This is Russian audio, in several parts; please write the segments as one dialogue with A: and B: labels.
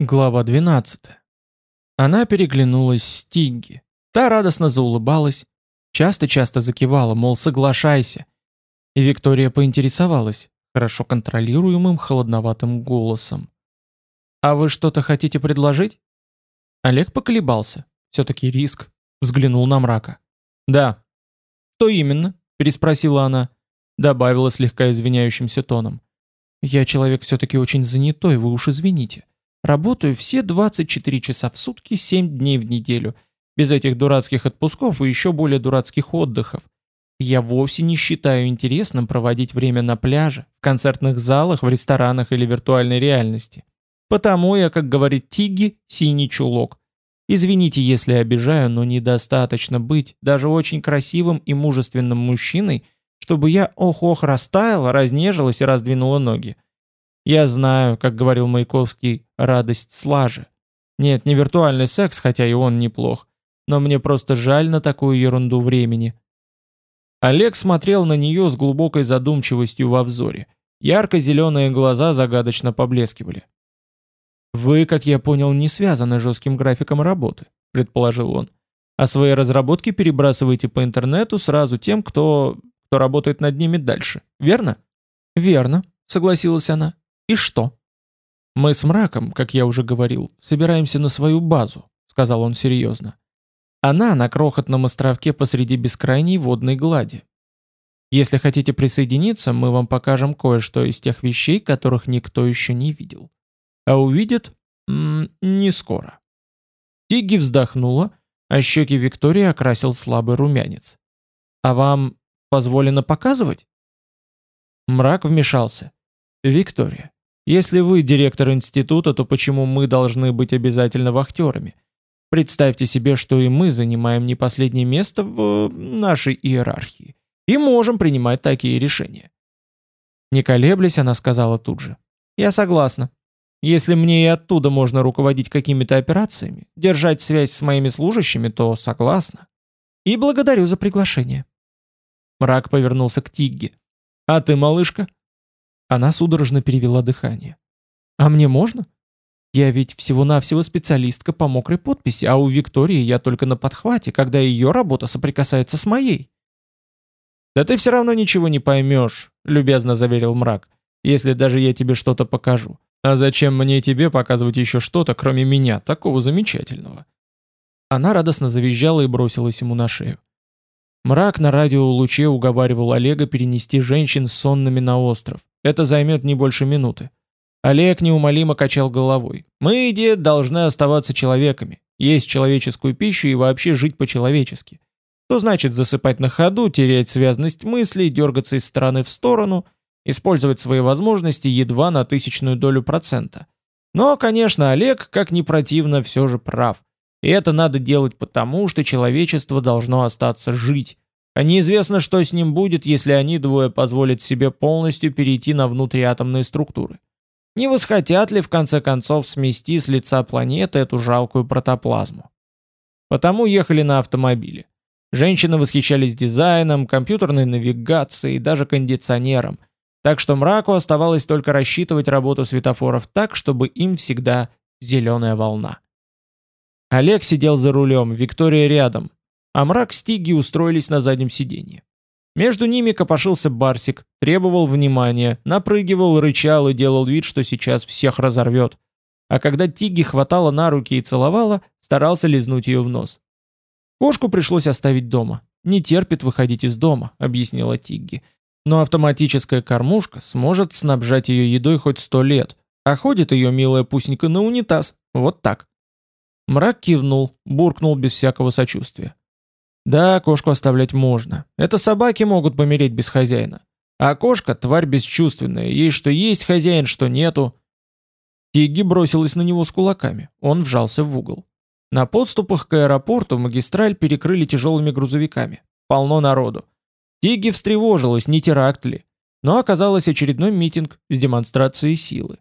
A: Глава 12. Она переглянулась с Тигги. Та радостно заулыбалась, часто-часто закивала, мол, соглашайся. И Виктория поинтересовалась, хорошо контролируемым холодноватым голосом. «А вы что-то хотите предложить?» Олег поколебался. Все-таки риск. Взглянул на мрака. «Да». «Что именно?» – переспросила она. Добавила слегка извиняющимся тоном. «Я человек все-таки очень занятой, вы уж извините. Работаю все 24 часа в сутки, 7 дней в неделю, без этих дурацких отпусков и еще более дурацких отдыхов. Я вовсе не считаю интересным проводить время на пляже, в концертных залах, в ресторанах или виртуальной реальности. Потому я, как говорит Тигги, синий чулок. Извините, если обижаю, но недостаточно быть даже очень красивым и мужественным мужчиной, чтобы я ох-ох растаяла, разнежилась и раздвинула ноги. Я знаю, как говорил Маяковский, радость слажи. Нет, не виртуальный секс, хотя и он неплох. Но мне просто жаль на такую ерунду времени. Олег смотрел на нее с глубокой задумчивостью во взоре. Ярко-зеленые глаза загадочно поблескивали. «Вы, как я понял, не связаны жестким графиком работы», — предположил он. «А свои разработки перебрасываете по интернету сразу тем, кто... кто работает над ними дальше, верно?» «Верно», — согласилась она. И что? Мы с мраком, как я уже говорил, собираемся на свою базу, сказал он серьезно. Она на крохотном островке посреди бескрайней водной глади. Если хотите присоединиться, мы вам покажем кое-что из тех вещей, которых никто еще не видел. А увидит м -м, не скоро. Тигги вздохнула, а щеки Виктории окрасил слабый румянец. «А вам позволено показывать?» Мрак вмешался. «Виктория, если вы директор института, то почему мы должны быть обязательно вахтерами? Представьте себе, что и мы занимаем не последнее место в нашей иерархии и можем принимать такие решения. Не колеблясь, она сказала тут же. Я согласна. Если мне и оттуда можно руководить какими-то операциями, держать связь с моими служащими, то согласна. И благодарю за приглашение. Мрак повернулся к Тигге. А ты, малышка? Она судорожно перевела дыхание. «А мне можно? Я ведь всего-навсего специалистка по мокрой подписи, а у Виктории я только на подхвате, когда ее работа соприкасается с моей». «Да ты все равно ничего не поймешь», — любезно заверил мрак, «если даже я тебе что-то покажу. А зачем мне тебе показывать еще что-то, кроме меня, такого замечательного?» Она радостно завизжала и бросилась ему на шею. Мрак на радиолуче уговаривал Олега перенести женщин с сонными на остров. Это займет не больше минуты. Олег неумолимо качал головой. «Мы, дед, должны оставаться человеками, есть человеческую пищу и вообще жить по-человечески. Что значит засыпать на ходу, терять связность мыслей, дергаться из стороны в сторону, использовать свои возможности едва на тысячную долю процента. Но, конечно, Олег, как ни противно, все же прав. И это надо делать потому, что человечество должно остаться жить, а неизвестно, что с ним будет, если они двое позволят себе полностью перейти на внутриатомные структуры. Не восхотят ли в конце концов смести с лица планеты эту жалкую протоплазму? Потому ехали на автомобиле. Женщины восхищались дизайном, компьютерной навигацией, даже кондиционером. Так что мраку оставалось только рассчитывать работу светофоров так, чтобы им всегда зеленая волна. Олег сидел за рулем, Виктория рядом, а мрак с Тигги устроились на заднем сиденье. Между ними копошился Барсик, требовал внимания, напрыгивал, рычал и делал вид, что сейчас всех разорвет. А когда Тигги хватала на руки и целовала, старался лизнуть ее в нос. Кошку пришлось оставить дома. «Не терпит выходить из дома», — объяснила Тигги. «Но автоматическая кормушка сможет снабжать ее едой хоть сто лет, а ходит ее милая пусенька на унитаз. Вот так». Мрак кивнул, буркнул без всякого сочувствия. Да, кошку оставлять можно. Это собаки могут помереть без хозяина. А кошка — тварь бесчувственная, ей что есть хозяин, что нету. Тигги бросилась на него с кулаками. Он вжался в угол. На подступах к аэропорту магистраль перекрыли тяжелыми грузовиками. Полно народу. Тигги встревожилась, не теракт ли. Но оказалось очередной митинг с демонстрацией силы.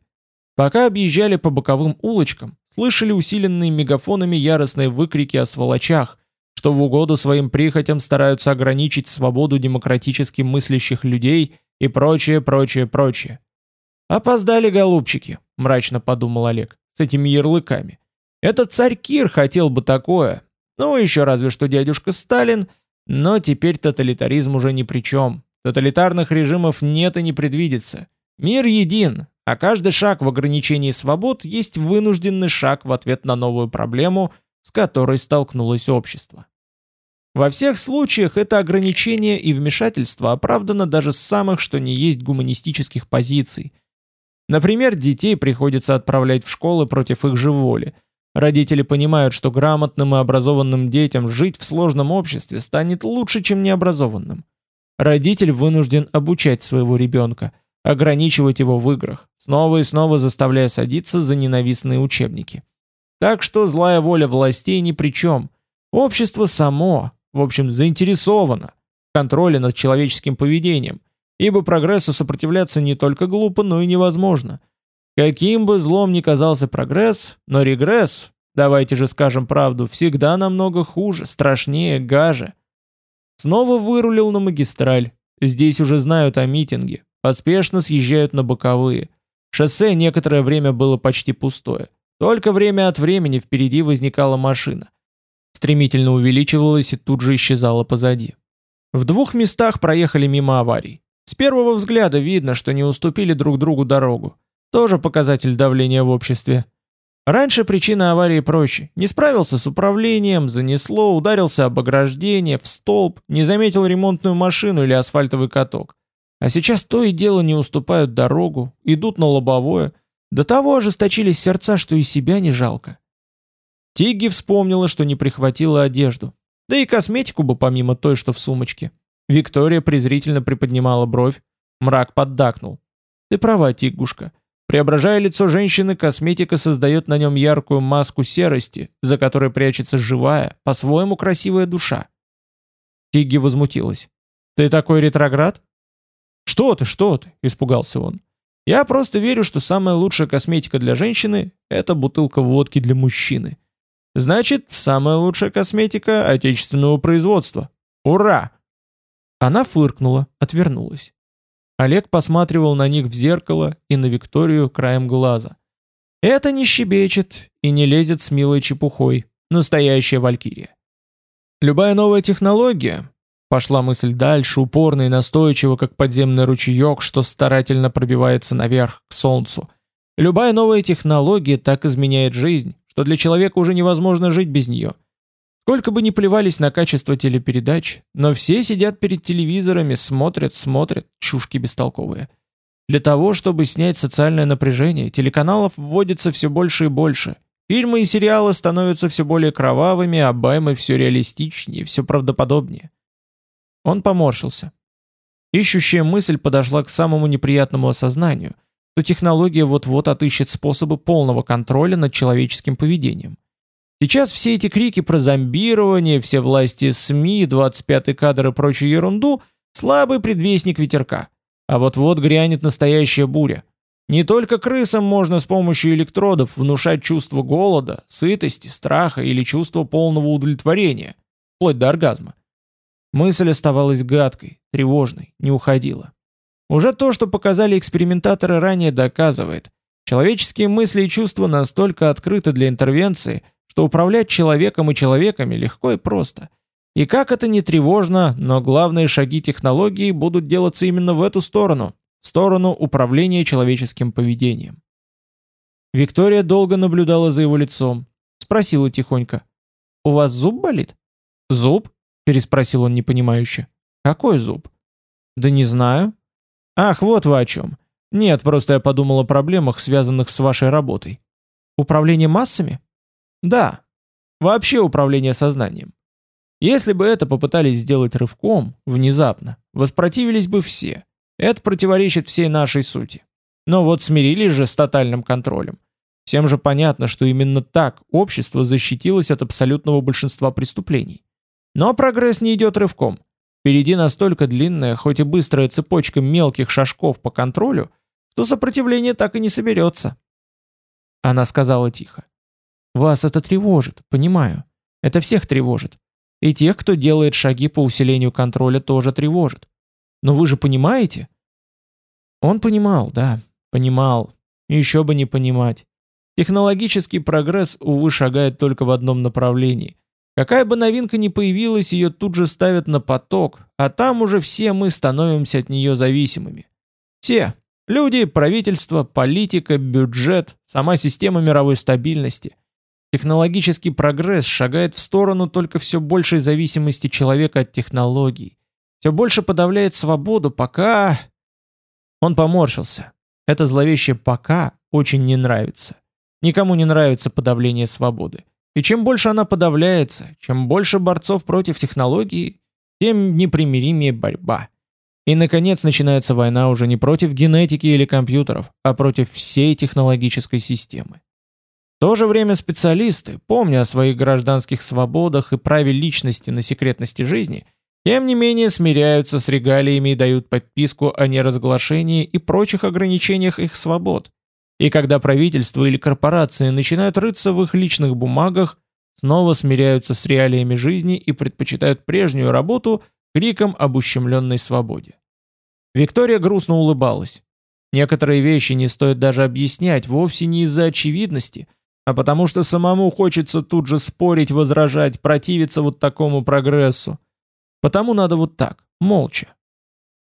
A: Пока объезжали по боковым улочкам, слышали усиленные мегафонами яростные выкрики о сволочах, что в угоду своим прихотям стараются ограничить свободу демократически мыслящих людей и прочее, прочее, прочее. «Опоздали, голубчики», — мрачно подумал Олег. с этими ярлыками. Это царь Кир хотел бы такое. Ну, еще разве что дядюшка Сталин, но теперь тоталитаризм уже ни при чем. Тоталитарных режимов нет и не предвидится. Мир един, а каждый шаг в ограничении свобод есть вынужденный шаг в ответ на новую проблему, с которой столкнулось общество. Во всех случаях это ограничение и вмешательство оправдано даже с самых что ни есть гуманистических позиций. Например, детей приходится отправлять в школы против их же воли. Родители понимают, что грамотным и образованным детям жить в сложном обществе станет лучше, чем необразованным. Родитель вынужден обучать своего ребенка, ограничивать его в играх, снова и снова заставляя садиться за ненавистные учебники. Так что злая воля властей ни при чем. Общество само, в общем, заинтересовано в контроле над человеческим поведением, ибо прогрессу сопротивляться не только глупо, но и невозможно. Каким бы злом ни казался прогресс, но регресс, давайте же скажем правду, всегда намного хуже, страшнее, гаже. Снова вырулил на магистраль. Здесь уже знают о митинге. Поспешно съезжают на боковые. Шоссе некоторое время было почти пустое. Только время от времени впереди возникала машина. Стремительно увеличивалась и тут же исчезала позади. В двух местах проехали мимо аварий. С первого взгляда видно, что не уступили друг другу дорогу. Тоже показатель давления в обществе. Раньше причина аварии проще. Не справился с управлением, занесло, ударился об ограждение, в столб, не заметил ремонтную машину или асфальтовый каток. А сейчас то и дело не уступают дорогу, идут на лобовое. До того ожесточились сердца, что и себя не жалко. Тигги вспомнила, что не прихватила одежду. Да и косметику бы помимо той, что в сумочке. Виктория презрительно приподнимала бровь. Мрак поддакнул. «Ты права, Тиггушка. Преображая лицо женщины, косметика создает на нем яркую маску серости, за которой прячется живая, по-своему красивая душа. Тигги возмутилась. «Ты такой ретроград?» «Что ты, что ты?» – испугался он. «Я просто верю, что самая лучшая косметика для женщины – это бутылка водки для мужчины. Значит, самая лучшая косметика отечественного производства. Ура!» Она фыркнула, отвернулась. Олег посматривал на них в зеркало и на Викторию краем глаза. Это не щебечет и не лезет с милой чепухой. Настоящая валькирия. Любая новая технология, пошла мысль дальше, упорно и настойчиво, как подземный ручеек, что старательно пробивается наверх, к солнцу. Любая новая технология так изменяет жизнь, что для человека уже невозможно жить без нее – Сколько бы ни плевались на качество телепередач, но все сидят перед телевизорами, смотрят, смотрят, чушки бестолковые. Для того, чтобы снять социальное напряжение, телеканалов вводится все больше и больше. Фильмы и сериалы становятся все более кровавыми, а баймы все реалистичнее, все правдоподобнее. Он поморщился. Ищущая мысль подошла к самому неприятному осознанию, что технология вот-вот отыщет способы полного контроля над человеческим поведением. Сейчас все эти крики про зомбирование, все власти СМИ, 25-й кадр и прочую ерунду – слабый предвестник ветерка. А вот-вот грянет настоящая буря. Не только крысам можно с помощью электродов внушать чувство голода, сытости, страха или чувство полного удовлетворения, вплоть до оргазма. Мысль оставалась гадкой, тревожной, не уходила. Уже то, что показали экспериментаторы ранее, доказывает. Человеческие мысли и чувства настолько открыты для интервенции – что управлять человеком и человеками легко и просто. И как это не тревожно, но главные шаги технологии будут делаться именно в эту сторону, в сторону управления человеческим поведением. Виктория долго наблюдала за его лицом, спросила тихонько. «У вас зуб болит?» «Зуб?» – переспросил он непонимающе. «Какой зуб?» «Да не знаю». «Ах, вот вы о чем. Нет, просто я подумал о проблемах, связанных с вашей работой». «Управление массами?» Да, вообще управление сознанием. Если бы это попытались сделать рывком, внезапно, воспротивились бы все. Это противоречит всей нашей сути. Но вот смирились же с тотальным контролем. Всем же понятно, что именно так общество защитилось от абсолютного большинства преступлений. Но прогресс не идет рывком. Впереди настолько длинная, хоть и быстрая цепочка мелких шажков по контролю, что сопротивление так и не соберется. Она сказала тихо. Вас это тревожит, понимаю. Это всех тревожит. И тех, кто делает шаги по усилению контроля, тоже тревожит. Но вы же понимаете? Он понимал, да, понимал. Еще бы не понимать. Технологический прогресс, увы, шагает только в одном направлении. Какая бы новинка ни появилась, ее тут же ставят на поток, а там уже все мы становимся от нее зависимыми. Все. Люди, правительство, политика, бюджет, сама система мировой стабильности. Технологический прогресс шагает в сторону только все большей зависимости человека от технологий. Все больше подавляет свободу, пока... Он поморщился. Это зловещее «пока» очень не нравится. Никому не нравится подавление свободы. И чем больше она подавляется, чем больше борцов против технологий, тем непримиримее борьба. И, наконец, начинается война уже не против генетики или компьютеров, а против всей технологической системы. В то же время специалисты, помня о своих гражданских свободах и праве личности на секретности жизни, тем не менее смиряются с регалиями и дают подписку о неразглашении и прочих ограничениях их свобод, и когда правительство или корпорации начинают рыться в их личных бумагах, снова смиряются с реалиями жизни и предпочитают прежнюю работу криком об ущемленной свободе. Виктория грустно улыбалась. Некоторые вещи не стоит даже объяснять вовсе не из-за очевидности, а потому что самому хочется тут же спорить, возражать, противиться вот такому прогрессу. Потому надо вот так, молча.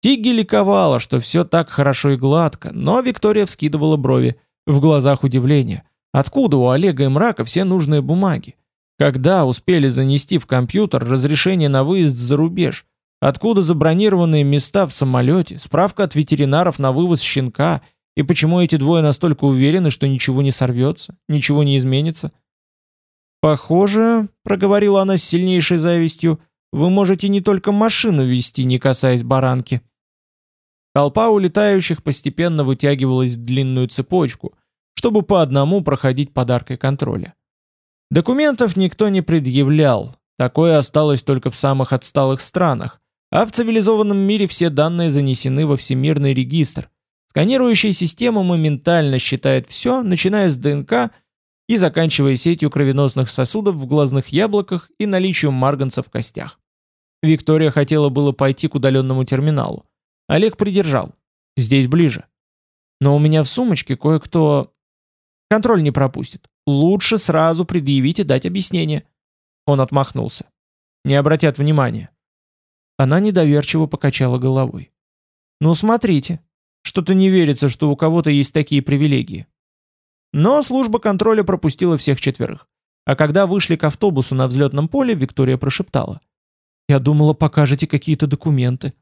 A: Тигги ликовала, что все так хорошо и гладко, но Виктория вскидывала брови, в глазах удивление. Откуда у Олега и Мрака все нужные бумаги? Когда успели занести в компьютер разрешение на выезд за рубеж? Откуда забронированные места в самолете, справка от ветеринаров на вывоз щенка? И почему эти двое настолько уверены, что ничего не сорвется, ничего не изменится? «Похоже», — проговорила она с сильнейшей завистью, — «вы можете не только машину вести, не касаясь баранки». Толпа улетающих постепенно вытягивалась в длинную цепочку, чтобы по одному проходить подаркой контроля. Документов никто не предъявлял, такое осталось только в самых отсталых странах, а в цивилизованном мире все данные занесены во всемирный регистр. Сканирующая система моментально считает все, начиная с ДНК и заканчивая сетью кровеносных сосудов в глазных яблоках и наличием марганца в костях. Виктория хотела было пойти к удаленному терминалу, Олег придержал. Здесь ближе. Но у меня в сумочке кое-кто... Контроль не пропустит. Лучше сразу предъявить и дать объяснение. Он отмахнулся. Не обратят внимания. Она недоверчиво покачала головой. Ну смотрите, что-то не верится, что у кого-то есть такие привилегии. Но служба контроля пропустила всех четверых. А когда вышли к автобусу на взлетном поле, Виктория прошептала. «Я думала, покажете какие-то документы».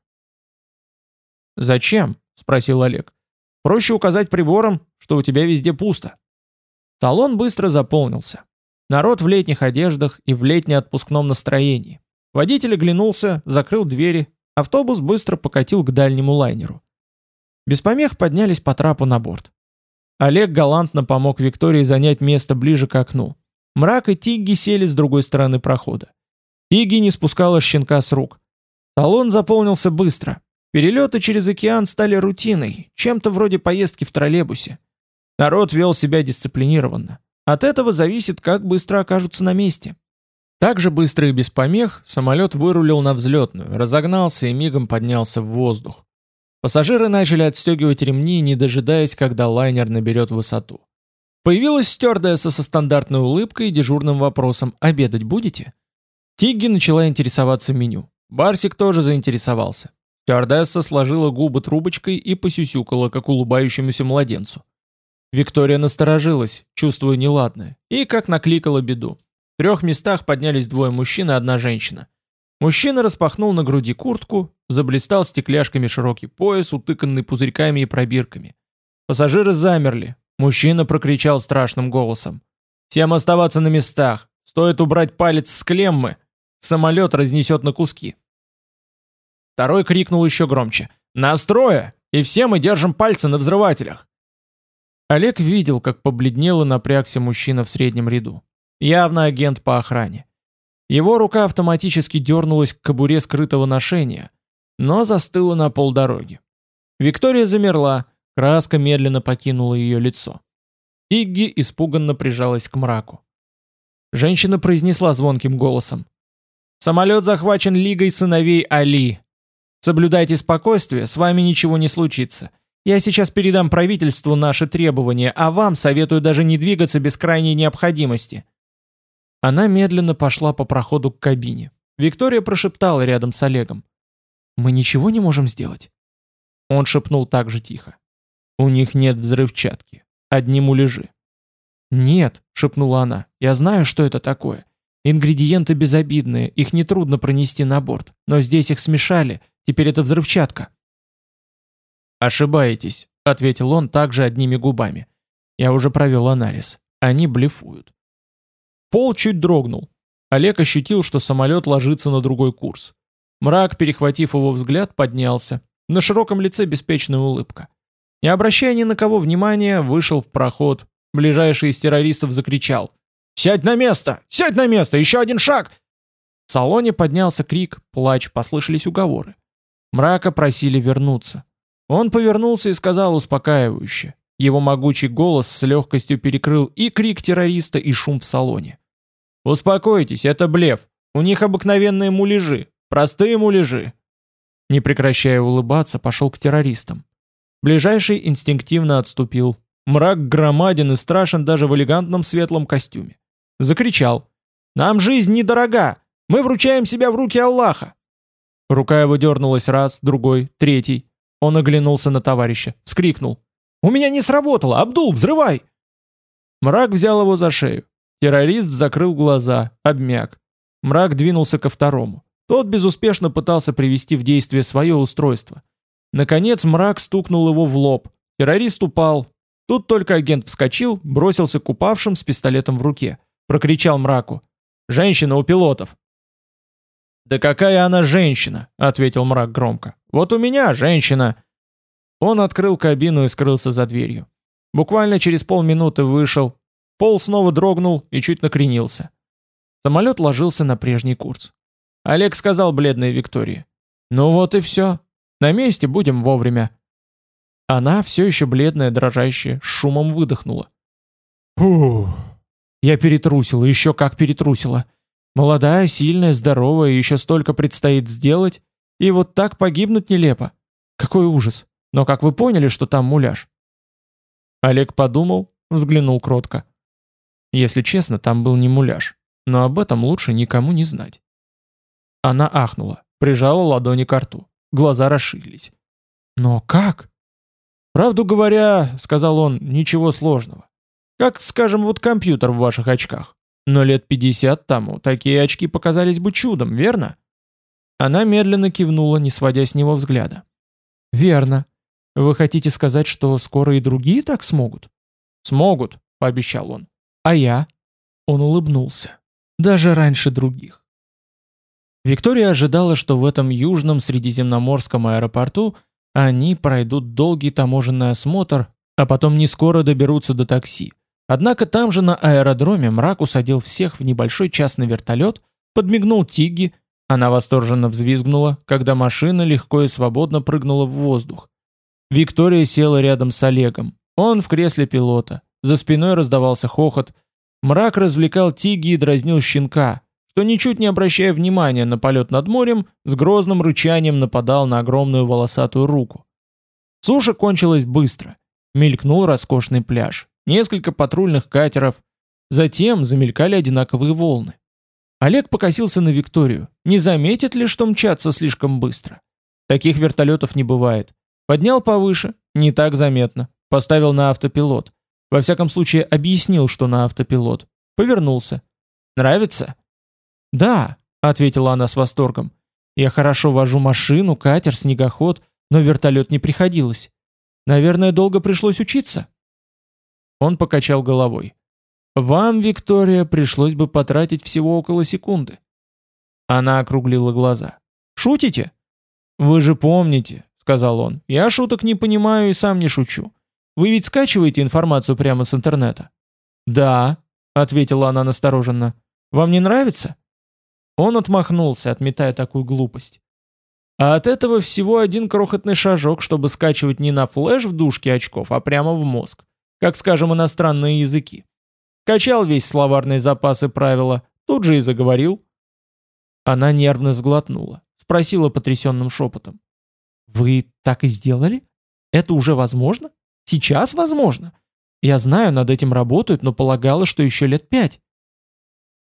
A: «Зачем?» — спросил Олег. «Проще указать прибором, что у тебя везде пусто». Салон быстро заполнился. Народ в летних одеждах и в летне-отпускном настроении. Водитель оглянулся, закрыл двери, автобус быстро покатил к дальнему лайнеру. Без помех поднялись по трапу на борт. Олег галантно помог Виктории занять место ближе к окну. Мрак и Тигги сели с другой стороны прохода. Тигги не спускала щенка с рук. Салон заполнился быстро. Перелеты через океан стали рутиной, чем-то вроде поездки в троллейбусе. Народ вел себя дисциплинированно. От этого зависит, как быстро окажутся на месте. Так же быстро и без помех самолет вырулил на взлетную, разогнался и мигом поднялся в воздух. Пассажиры начали отстегивать ремни, не дожидаясь, когда лайнер наберет высоту. Появилась стюардесса со стандартной улыбкой и дежурным вопросом «Обедать будете?». Тигги начала интересоваться меню. Барсик тоже заинтересовался. Стюардесса сложила губы трубочкой и посюсюкала, как улыбающемуся младенцу. Виктория насторожилась, чувствуя неладное, и как накликала беду. В трех местах поднялись двое мужчин и одна женщина. Мужчина распахнул на груди куртку, заблистал стекляшками широкий пояс, утыканный пузырьками и пробирками. Пассажиры замерли. Мужчина прокричал страшным голосом. «Всем оставаться на местах! Стоит убрать палец с клеммы! Самолет разнесет на куски!» Второй крикнул еще громче. «Настроя! И все мы держим пальцы на взрывателях!» Олег видел, как побледнел и напрягся мужчина в среднем ряду. Явно агент по охране. Его рука автоматически дернулась к кобуре скрытого ношения, но застыла на полдороги. Виктория замерла, краска медленно покинула ее лицо. Тигги испуганно прижалась к мраку. Женщина произнесла звонким голосом. «Самолет захвачен Лигой сыновей Али. Соблюдайте спокойствие, с вами ничего не случится. Я сейчас передам правительству наши требования, а вам советую даже не двигаться без крайней необходимости». Она медленно пошла по проходу к кабине. Виктория прошептала рядом с Олегом. «Мы ничего не можем сделать?» Он шепнул так же тихо. «У них нет взрывчатки. Одни муляжи». «Нет», — шепнула она, — «я знаю, что это такое. Ингредиенты безобидные, их нетрудно пронести на борт. Но здесь их смешали, теперь это взрывчатка». «Ошибаетесь», — ответил он также одними губами. «Я уже провел анализ. Они блефуют». Пол чуть дрогнул. Олег ощутил, что самолет ложится на другой курс. Мрак, перехватив его взгляд, поднялся. На широком лице беспечная улыбка. Не обращая ни на кого внимания, вышел в проход. Ближайший из террористов закричал. «Сядь на место! Сядь на место! Еще один шаг!» В салоне поднялся крик, плач, послышались уговоры. Мрака просили вернуться. Он повернулся и сказал успокаивающе. Его могучий голос с легкостью перекрыл и крик террориста, и шум в салоне. «Успокойтесь, это блеф. У них обыкновенные муляжи. Простые муляжи». Не прекращая улыбаться, пошел к террористам. Ближайший инстинктивно отступил. Мрак громаден и страшен даже в элегантном светлом костюме. Закричал. «Нам жизнь недорога! Мы вручаем себя в руки Аллаха!» Рука его дернулась раз, другой, третий. Он оглянулся на товарища, вскрикнул. «У меня не сработало! Абдул, взрывай!» Мрак взял его за шею. Террорист закрыл глаза, обмяк. Мрак двинулся ко второму. Тот безуспешно пытался привести в действие свое устройство. Наконец мрак стукнул его в лоб. Террорист упал. Тут только агент вскочил, бросился к упавшим с пистолетом в руке. Прокричал мраку. «Женщина у пилотов!» «Да какая она женщина!» — ответил мрак громко. «Вот у меня женщина!» Он открыл кабину и скрылся за дверью. Буквально через полминуты вышел. Пол снова дрогнул и чуть накренился. Самолет ложился на прежний курс. Олег сказал бледной Виктории. «Ну вот и все. На месте будем вовремя». Она, все еще бледная, дрожащая, шумом выдохнула. «Фух!» Я перетрусила, еще как перетрусила. Молодая, сильная, здоровая, еще столько предстоит сделать, и вот так погибнуть нелепо. Какой ужас. Но как вы поняли, что там муляж? Олег подумал, взглянул кротко. Если честно, там был не муляж, но об этом лучше никому не знать. Она ахнула, прижала ладони к рту. Глаза расширились. «Но как?» «Правду говоря, — сказал он, — ничего сложного. Как, скажем, вот компьютер в ваших очках. Но лет 50 тому такие очки показались бы чудом, верно?» Она медленно кивнула, не сводя с него взгляда. «Верно. Вы хотите сказать, что скоро и другие так смогут?» «Смогут», — пообещал он. «А я?» Он улыбнулся. «Даже раньше других». Виктория ожидала, что в этом южном средиземноморском аэропорту они пройдут долгий таможенный осмотр, а потом не скоро доберутся до такси. Однако там же на аэродроме мрак усадил всех в небольшой частный вертолет, подмигнул Тигги, она восторженно взвизгнула, когда машина легко и свободно прыгнула в воздух. Виктория села рядом с Олегом. Он в кресле пилота. За спиной раздавался хохот. Мрак развлекал Тиги и дразнил щенка, что, ничуть не обращая внимания на полет над морем, с грозным рычанием нападал на огромную волосатую руку. Суша кончилась быстро. Мелькнул роскошный пляж. Несколько патрульных катеров. Затем замелькали одинаковые волны. Олег покосился на Викторию. Не заметит ли, что мчаться слишком быстро? Таких вертолетов не бывает. Поднял повыше, не так заметно. Поставил на автопилот. Во всяком случае, объяснил, что на автопилот. Повернулся. «Нравится?» «Да», — ответила она с восторгом. «Я хорошо вожу машину, катер, снегоход, но вертолет не приходилось. Наверное, долго пришлось учиться?» Он покачал головой. «Вам, Виктория, пришлось бы потратить всего около секунды». Она округлила глаза. «Шутите?» «Вы же помните», — сказал он. «Я шуток не понимаю и сам не шучу. Вы ведь скачиваете информацию прямо с интернета?» «Да», — ответила она настороженно. «Вам не нравится?» Он отмахнулся, отметая такую глупость. А от этого всего один крохотный шажок, чтобы скачивать не на флеш в дужке очков, а прямо в мозг. Как, скажем, иностранные языки. Качал весь словарный запас и правила, тут же и заговорил. Она нервно сглотнула, спросила потрясенным шепотом. «Вы так и сделали?» Это уже возможно? Сейчас возможно? Я знаю, над этим работают, но полагала, что еще лет пять.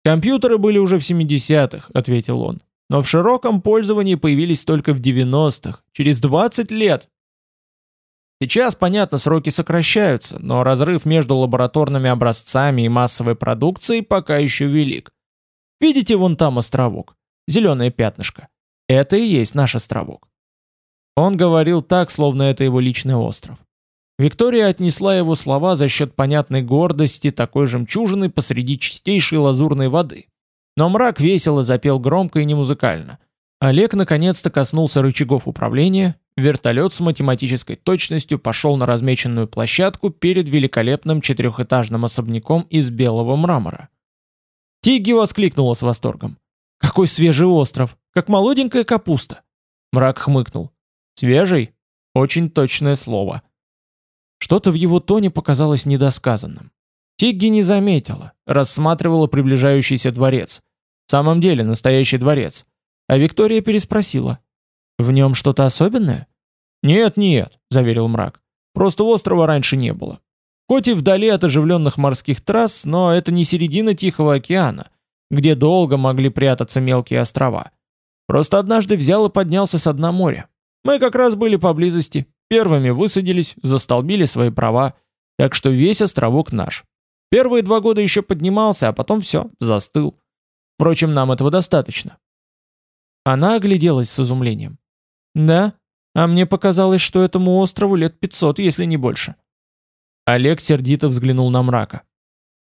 A: «Компьютеры были уже в 70-х», — ответил он. «Но в широком пользовании появились только в 90-х, через 20 лет». Сейчас, понятно, сроки сокращаются, но разрыв между лабораторными образцами и массовой продукцией пока еще велик. Видите вон там островок? Зеленое пятнышко. Это и есть наш островок. Он говорил так, словно это его личный остров. Виктория отнесла его слова за счет понятной гордости такой жемчужины посреди чистейшей лазурной воды. Но мрак весело запел громко и немузыкально. Олег наконец-то коснулся рычагов управления, вертолет с математической точностью пошел на размеченную площадку перед великолепным четырехэтажным особняком из белого мрамора. Тигги воскликнула с восторгом. «Какой свежий остров! Как молоденькая капуста!» Мрак хмыкнул. «Свежий? Очень точное слово. Что-то в его тоне показалось недосказанным. Тигги не заметила, рассматривала приближающийся дворец. В самом деле настоящий дворец. А Виктория переспросила. «В нем что-то особенное?» «Нет-нет», — заверил мрак. «Просто острова раньше не было. Хоть и вдали от оживленных морских трасс, но это не середина Тихого океана, где долго могли прятаться мелкие острова. Просто однажды взял и поднялся с дна моря. Мы как раз были поблизости, Первыми высадились, застолбили свои права, так что весь островок наш. Первые два года еще поднимался, а потом все, застыл. Впрочем, нам этого достаточно. Она огляделась с изумлением. Да, а мне показалось, что этому острову лет 500, если не больше. Олег сердито взглянул на мрака.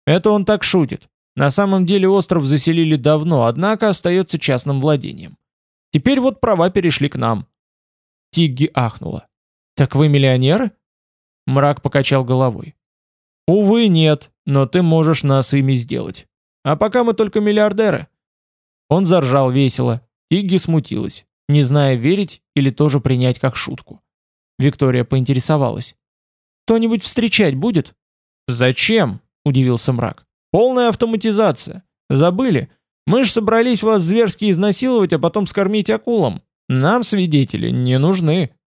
A: Это он так шутит. На самом деле остров заселили давно, однако остается частным владением. Теперь вот права перешли к нам. Тигги ахнула. «Так вы миллионеры?» Мрак покачал головой. «Увы, нет, но ты можешь нас ими сделать. А пока мы только миллиардеры». Он заржал весело. Игги смутилась, не зная, верить или тоже принять как шутку. Виктория поинтересовалась. «Кто-нибудь встречать будет?» «Зачем?» – удивился мрак. «Полная автоматизация. Забыли? Мы ж собрались вас зверски изнасиловать, а потом скормить акулам. Нам свидетели не нужны».